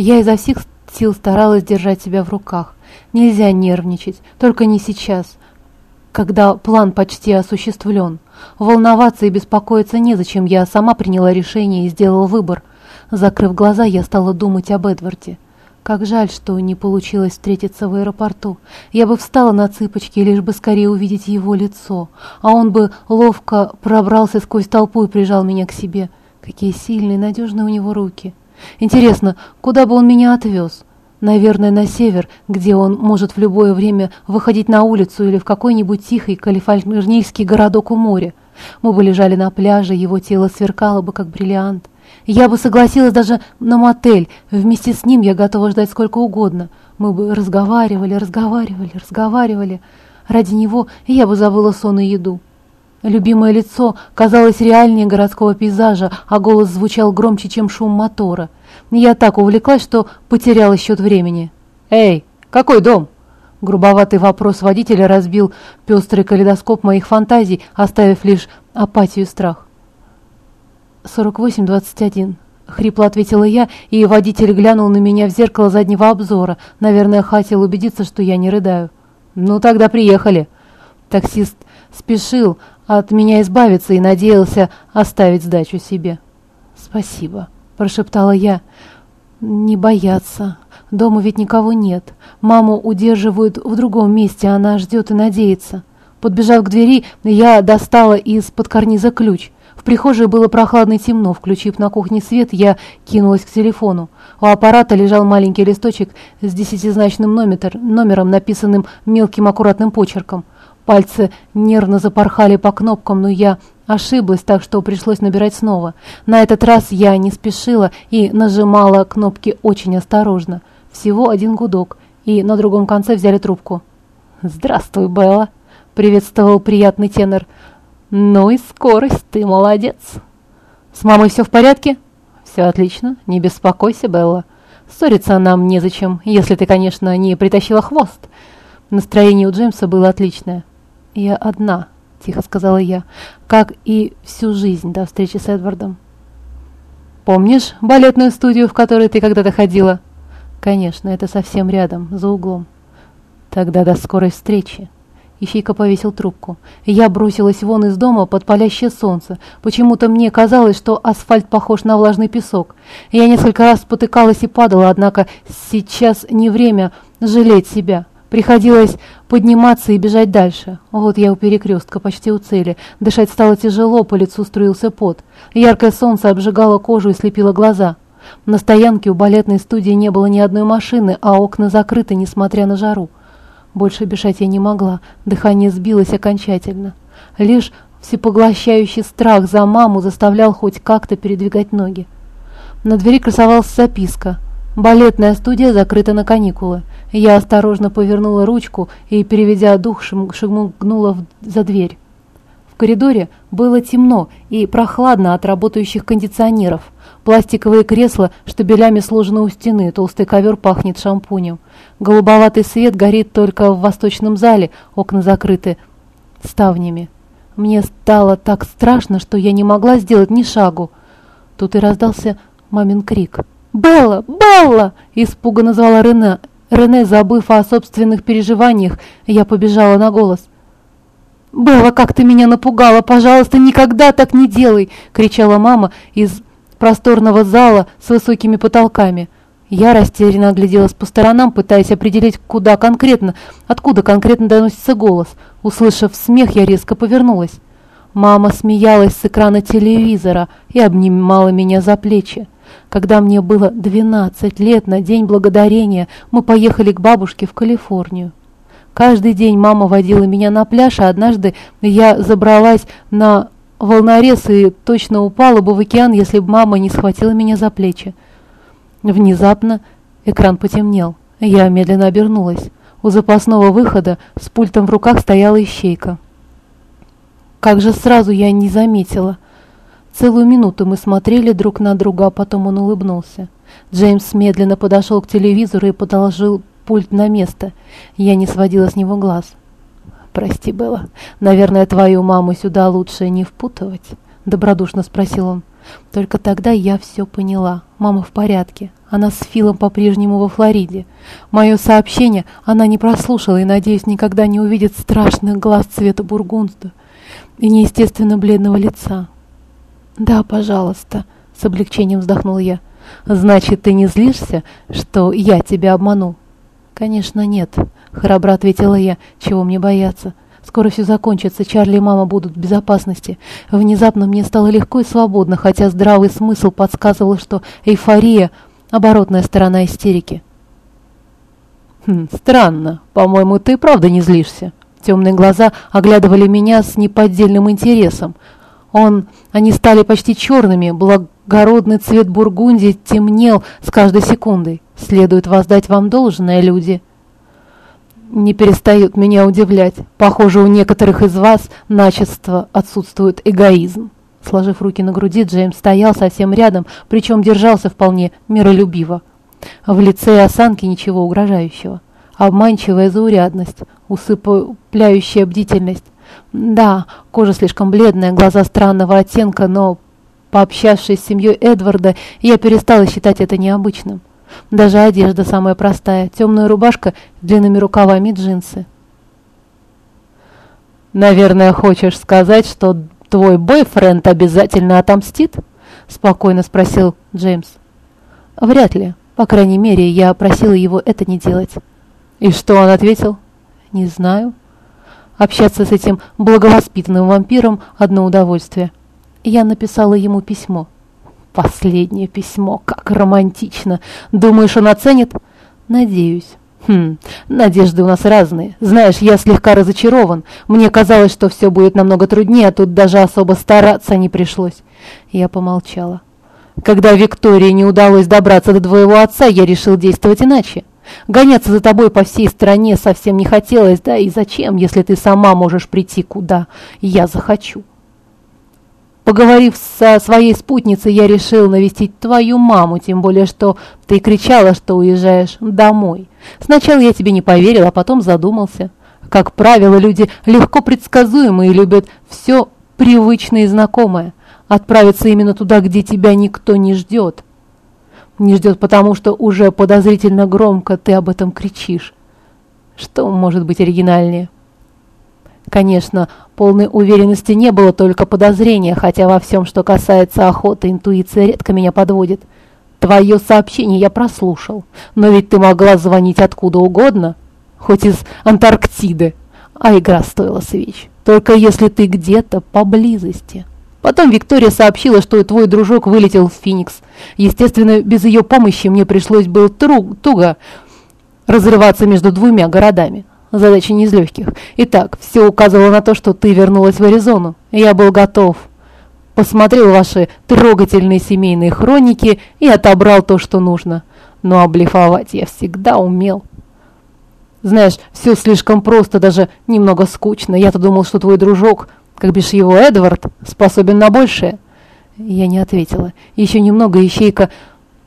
Я изо всех сил старалась держать себя в руках. Нельзя нервничать, только не сейчас, когда план почти осуществлен. Волноваться и беспокоиться незачем, я сама приняла решение и сделала выбор. Закрыв глаза, я стала думать об Эдварде. Как жаль, что не получилось встретиться в аэропорту. Я бы встала на цыпочки, лишь бы скорее увидеть его лицо, а он бы ловко пробрался сквозь толпу и прижал меня к себе. Какие сильные, надежные у него руки. Интересно, куда бы он меня отвез? Наверное, на север, где он может в любое время выходить на улицу или в какой-нибудь тихий калифорнийский городок у моря. Мы бы лежали на пляже, его тело сверкало бы, как бриллиант. Я бы согласилась даже на мотель. Вместе с ним я готова ждать сколько угодно. Мы бы разговаривали, разговаривали, разговаривали. Ради него я бы забыла сон и еду. Любимое лицо казалось реальнее городского пейзажа, а голос звучал громче, чем шум мотора. Я так увлеклась, что потеряла счет времени. «Эй, какой дом?» Грубоватый вопрос водителя разбил пестрый калейдоскоп моих фантазий, оставив лишь апатию и страх. «48-21», — хрипло ответила я, и водитель глянул на меня в зеркало заднего обзора. Наверное, хотел убедиться, что я не рыдаю. «Ну, тогда приехали». Таксист спешил от меня избавиться и надеялся оставить сдачу себе. «Спасибо», — прошептала я. «Не бояться. Дома ведь никого нет. Маму удерживают в другом месте, она ждет и надеется». Подбежав к двери, я достала из-под карниза ключ. В прихожей было прохладно и темно. Включив на кухне свет, я кинулась к телефону. У аппарата лежал маленький листочек с десятизначным номер, номером, написанным мелким аккуратным почерком. Пальцы нервно запорхали по кнопкам, но я ошиблась, так что пришлось набирать снова. На этот раз я не спешила и нажимала кнопки очень осторожно. Всего один гудок, и на другом конце взяли трубку. «Здравствуй, Белла!» — приветствовал приятный тенор. «Ну и скорость, ты молодец!» «С мамой все в порядке?» «Все отлично, не беспокойся, Белла. Ссориться нам незачем, если ты, конечно, не притащила хвост». Настроение у Джеймса было отличное. «Я одна», — тихо сказала я, — «как и всю жизнь до встречи с Эдвардом». «Помнишь балетную студию, в которой ты когда-то ходила?» «Конечно, это совсем рядом, за углом». «Тогда до скорой встречи». Ищейка повесил трубку. Я бросилась вон из дома под палящее солнце. Почему-то мне казалось, что асфальт похож на влажный песок. Я несколько раз спотыкалась и падала, однако сейчас не время жалеть себя. Приходилось подниматься и бежать дальше. Вот я у перекрестка, почти у цели. Дышать стало тяжело, по лицу струился пот. Яркое солнце обжигало кожу и слепило глаза. На стоянке у балетной студии не было ни одной машины, а окна закрыты, несмотря на жару. Больше бежать я не могла, дыхание сбилось окончательно. Лишь всепоглощающий страх за маму заставлял хоть как-то передвигать ноги. На двери красовалась записка. «Балетная студия закрыта на каникулы». Я осторожно повернула ручку и, переведя дух, шагнула за дверь. В коридоре было темно и прохладно от работающих кондиционеров. Пластиковые кресла штабелями сложены у стены, толстый ковер пахнет шампунем. Голубоватый свет горит только в восточном зале, окна закрыты ставнями. Мне стало так страшно, что я не могла сделать ни шагу. Тут и раздался мамин крик. «Белла! Белла!» – испуганно звала Рене. Рене, забыв о собственных переживаниях, я побежала на голос. «Белла, как ты меня напугала! Пожалуйста, никогда так не делай!» – кричала мама из просторного зала с высокими потолками. Я растерянно огляделась по сторонам, пытаясь определить, куда конкретно, откуда конкретно доносится голос. Услышав смех, я резко повернулась. Мама смеялась с экрана телевизора и обнимала меня за плечи. Когда мне было 12 лет на День Благодарения, мы поехали к бабушке в Калифорнию. Каждый день мама водила меня на пляж, а однажды я забралась на волнорез и точно упала бы в океан, если бы мама не схватила меня за плечи. Внезапно экран потемнел. Я медленно обернулась. У запасного выхода с пультом в руках стояла ищейка. Как же сразу я не заметила. Целую минуту мы смотрели друг на друга, а потом он улыбнулся. Джеймс медленно подошел к телевизору и подложил пульт на место. Я не сводила с него глаз. «Прости, Белла, наверное, твою маму сюда лучше не впутывать?» Добродушно спросил он. Только тогда я все поняла. Мама в порядке. Она с Филом по-прежнему во Флориде. Мое сообщение она не прослушала и, надеюсь, никогда не увидит страшных глаз цвета бургунда и неестественно бледного лица. «Да, пожалуйста», — с облегчением вздохнул я. «Значит, ты не злишься, что я тебя обманул?» «Конечно, нет», — храбро ответила я. «Чего мне бояться?» Скоро все закончится, Чарли и мама будут в безопасности. Внезапно мне стало легко и свободно, хотя здравый смысл подсказывал, что эйфория – оборотная сторона истерики. Хм, странно. По-моему, ты правда не злишься. Темные глаза оглядывали меня с неподдельным интересом. Он, они стали почти черными, благородный цвет бургундии темнел с каждой секундой. Следует воздать вам должное, люди не перестают меня удивлять. Похоже, у некоторых из вас начисто отсутствует эгоизм. Сложив руки на груди, Джеймс стоял совсем рядом, причем держался вполне миролюбиво. В лице и осанке ничего угрожающего. Обманчивая заурядность, усыпляющая бдительность. Да, кожа слишком бледная, глаза странного оттенка, но, пообщавшись с семьей Эдварда, я перестала считать это необычным. Даже одежда самая простая. Темная рубашка с длинными рукавами джинсы. «Наверное, хочешь сказать, что твой бойфренд обязательно отомстит?» Спокойно спросил Джеймс. «Вряд ли. По крайней мере, я просила его это не делать». «И что он ответил?» «Не знаю». Общаться с этим благовоспитанным вампиром – одно удовольствие. Я написала ему письмо. Последнее письмо, как романтично. Думаешь, он оценит? Надеюсь. Хм, надежды у нас разные. Знаешь, я слегка разочарован. Мне казалось, что все будет намного труднее, а тут даже особо стараться не пришлось. Я помолчала. Когда Виктории не удалось добраться до твоего отца, я решил действовать иначе. Гоняться за тобой по всей стране совсем не хотелось, да и зачем, если ты сама можешь прийти куда я захочу. Поговорив со своей спутницей, я решил навестить твою маму, тем более, что ты кричала, что уезжаешь домой. Сначала я тебе не поверил, а потом задумался. Как правило, люди легко предсказуемые любят все привычное и знакомое. Отправиться именно туда, где тебя никто не ждет. Не ждет потому, что уже подозрительно громко ты об этом кричишь. Что может быть оригинальнее? Конечно, полной уверенности не было, только подозрения, хотя во всем, что касается охоты, интуиция редко меня подводит. Твое сообщение я прослушал, но ведь ты могла звонить откуда угодно, хоть из Антарктиды, а игра стоила свеч, только если ты где-то поблизости. Потом Виктория сообщила, что твой дружок вылетел в Феникс. Естественно, без ее помощи мне пришлось было туго разрываться между двумя городами. Задача не из легких. Итак, все указывало на то, что ты вернулась в Аризону. Я был готов. Посмотрел ваши трогательные семейные хроники и отобрал то, что нужно. Но облифовать я всегда умел. Знаешь, все слишком просто, даже немного скучно. Я-то думал, что твой дружок, как бишь его Эдвард, способен на большее. Я не ответила. Еще немного, ищейка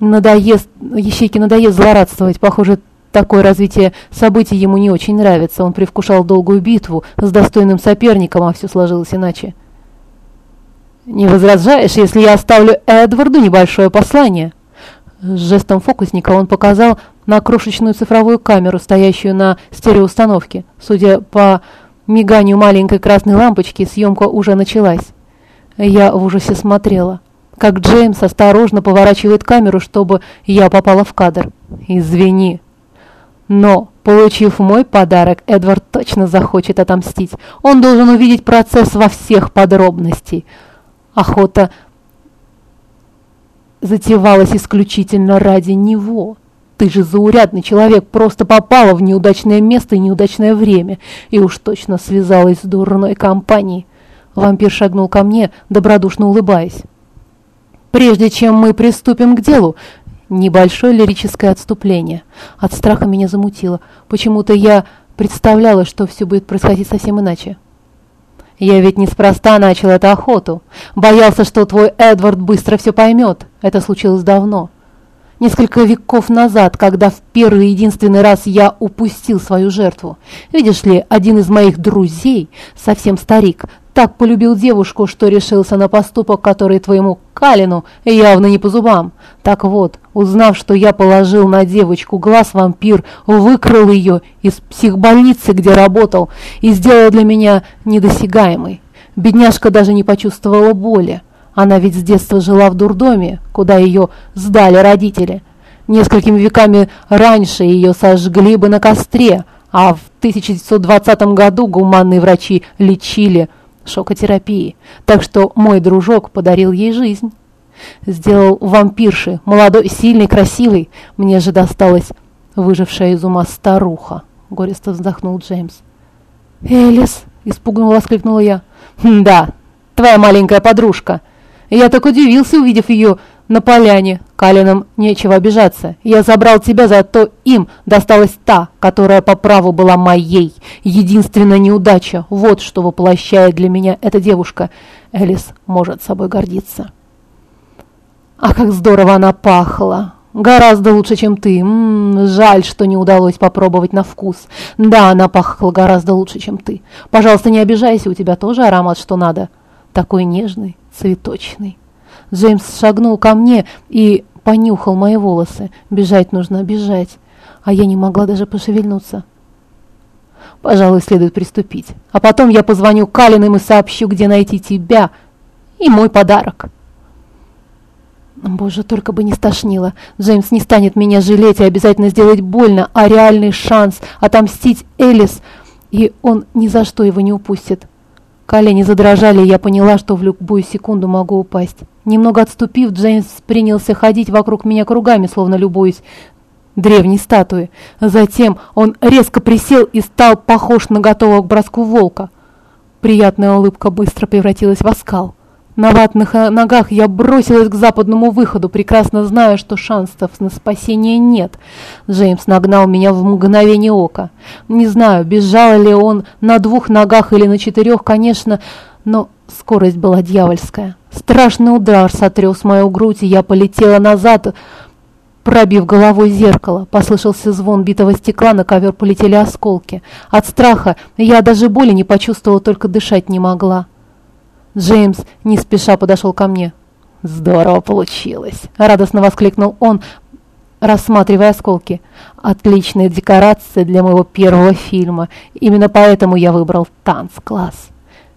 надоест, ищейке надоест злорадствовать. Похоже, Такое развитие событий ему не очень нравится. Он привкушал долгую битву с достойным соперником, а все сложилось иначе. «Не возражаешь, если я оставлю Эдварду небольшое послание?» С жестом фокусника он показал на крошечную цифровую камеру, стоящую на стереоустановке. Судя по миганию маленькой красной лампочки, съемка уже началась. Я в ужасе смотрела, как Джеймс осторожно поворачивает камеру, чтобы я попала в кадр. «Извини», но, получив мой подарок, Эдвард точно захочет отомстить. Он должен увидеть процесс во всех подробностей. Охота затевалась исключительно ради него. Ты же заурядный человек, просто попала в неудачное место и неудачное время, и уж точно связалась с дурной компанией. Вампир шагнул ко мне, добродушно улыбаясь. «Прежде чем мы приступим к делу, Небольшое лирическое отступление. От страха меня замутило. Почему-то я представляла, что все будет происходить совсем иначе. Я ведь неспроста начал эту охоту. Боялся, что твой Эдвард быстро все поймет. Это случилось давно. Несколько веков назад, когда в первый и единственный раз я упустил свою жертву. Видишь ли, один из моих друзей, совсем старик, так полюбил девушку, что решился на поступок, который твоему Калину явно не по зубам. Так вот, узнав, что я положил на девочку глаз, вампир выкрал ее из психбольницы, где работал, и сделал для меня недосягаемой. Бедняжка даже не почувствовала боли. Она ведь с детства жила в дурдоме, куда ее сдали родители. Несколькими веками раньше ее сожгли бы на костре, а в 1920 году гуманные врачи лечили шокотерапией. Так что мой дружок подарил ей жизнь. Сделал вампирши, молодой, сильный, красивый. Мне же досталась выжившая из ума старуха. Горестно вздохнул Джеймс. «Элис!» – испуганно воскликнула я. «Да, твоя маленькая подружка. Я так удивился, увидев ее на поляне. Калинам нечего обижаться. Я забрал тебя, зато им досталась та, которая по праву была моей. Единственная неудача. Вот что воплощает для меня эта девушка. Элис может собой гордиться. А как здорово она пахла. Гораздо лучше, чем ты. М -м, жаль, что не удалось попробовать на вкус. Да, она пахла гораздо лучше, чем ты. Пожалуйста, не обижайся, у тебя тоже аромат, что надо. Такой нежный, цветочный. Джеймс шагнул ко мне и понюхал мои волосы. Бежать нужно, бежать. А я не могла даже пошевельнуться. Пожалуй, следует приступить. А потом я позвоню Калиным и сообщу, где найти тебя и мой подарок. Боже, только бы не стошнило. Джеймс не станет меня жалеть и обязательно сделать больно, а реальный шанс отомстить Элис, и он ни за что его не упустит. Колени задрожали, и я поняла, что в любую секунду могу упасть. Немного отступив, Джеймс принялся ходить вокруг меня кругами, словно любуясь древней статуи. Затем он резко присел и стал похож на готового к броску волка. Приятная улыбка быстро превратилась в оскал. На ватных э, ногах я бросилась к западному выходу, прекрасно зная, что шансов на спасение нет. Джеймс нагнал меня в мгновение ока. Не знаю, бежал ли он на двух ногах или на четырех, конечно, но скорость была дьявольская. Страшный удар сотряс мою грудь, и я полетела назад, пробив головой зеркало. Послышался звон битого стекла, на ковер полетели осколки. От страха я даже боли не почувствовала, только дышать не могла. Джеймс не спеша подошел ко мне. «Здорово получилось!» – радостно воскликнул он, рассматривая осколки. «Отличная декорация для моего первого фильма. Именно поэтому я выбрал танц-класс».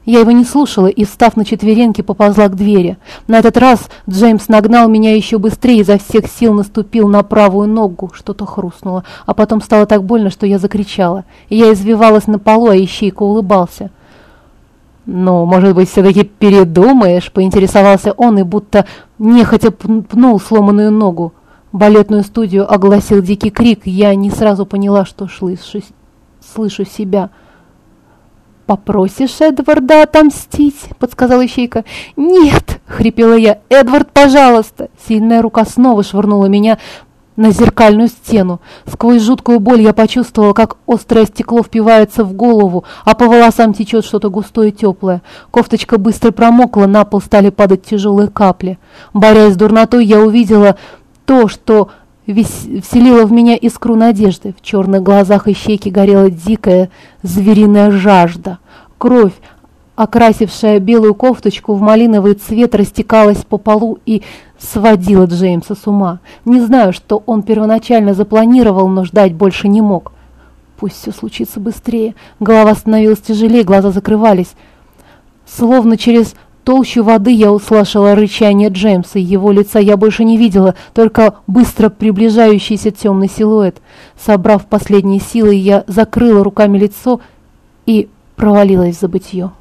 Я его не слушала и, встав на четвереньки, поползла к двери. На этот раз Джеймс нагнал меня еще быстрее, и изо всех сил наступил на правую ногу. Что-то хрустнуло, а потом стало так больно, что я закричала. Я извивалась на полу, а Ищейка улыбался. «Ну, может быть, все-таки передумаешь?» – поинтересовался он и будто нехотя пнул сломанную ногу. Балетную студию огласил дикий крик. Я не сразу поняла, что слышу, слышу себя. «Попросишь Эдварда отомстить?» – подсказала ищейка. «Нет!» – хрипела я. «Эдвард, пожалуйста!» Сильная рука снова швырнула меня на зеркальную стену. Сквозь жуткую боль я почувствовала, как острое стекло впивается в голову, а по волосам течет что-то густое и теплое. Кофточка быстро промокла, на пол стали падать тяжелые капли. Борясь с дурнотой, я увидела то, что вселило в меня искру надежды. В черных глазах и щеки горела дикая звериная жажда. Кровь, окрасившая белую кофточку в малиновый цвет, растекалась по полу и сводила Джеймса с ума. Не знаю, что он первоначально запланировал, но ждать больше не мог. Пусть все случится быстрее. Голова становилась тяжелее, глаза закрывались. Словно через толщу воды я услышала рычание Джеймса. Его лица я больше не видела, только быстро приближающийся темный силуэт. Собрав последние силы, я закрыла руками лицо и провалилась в забытье.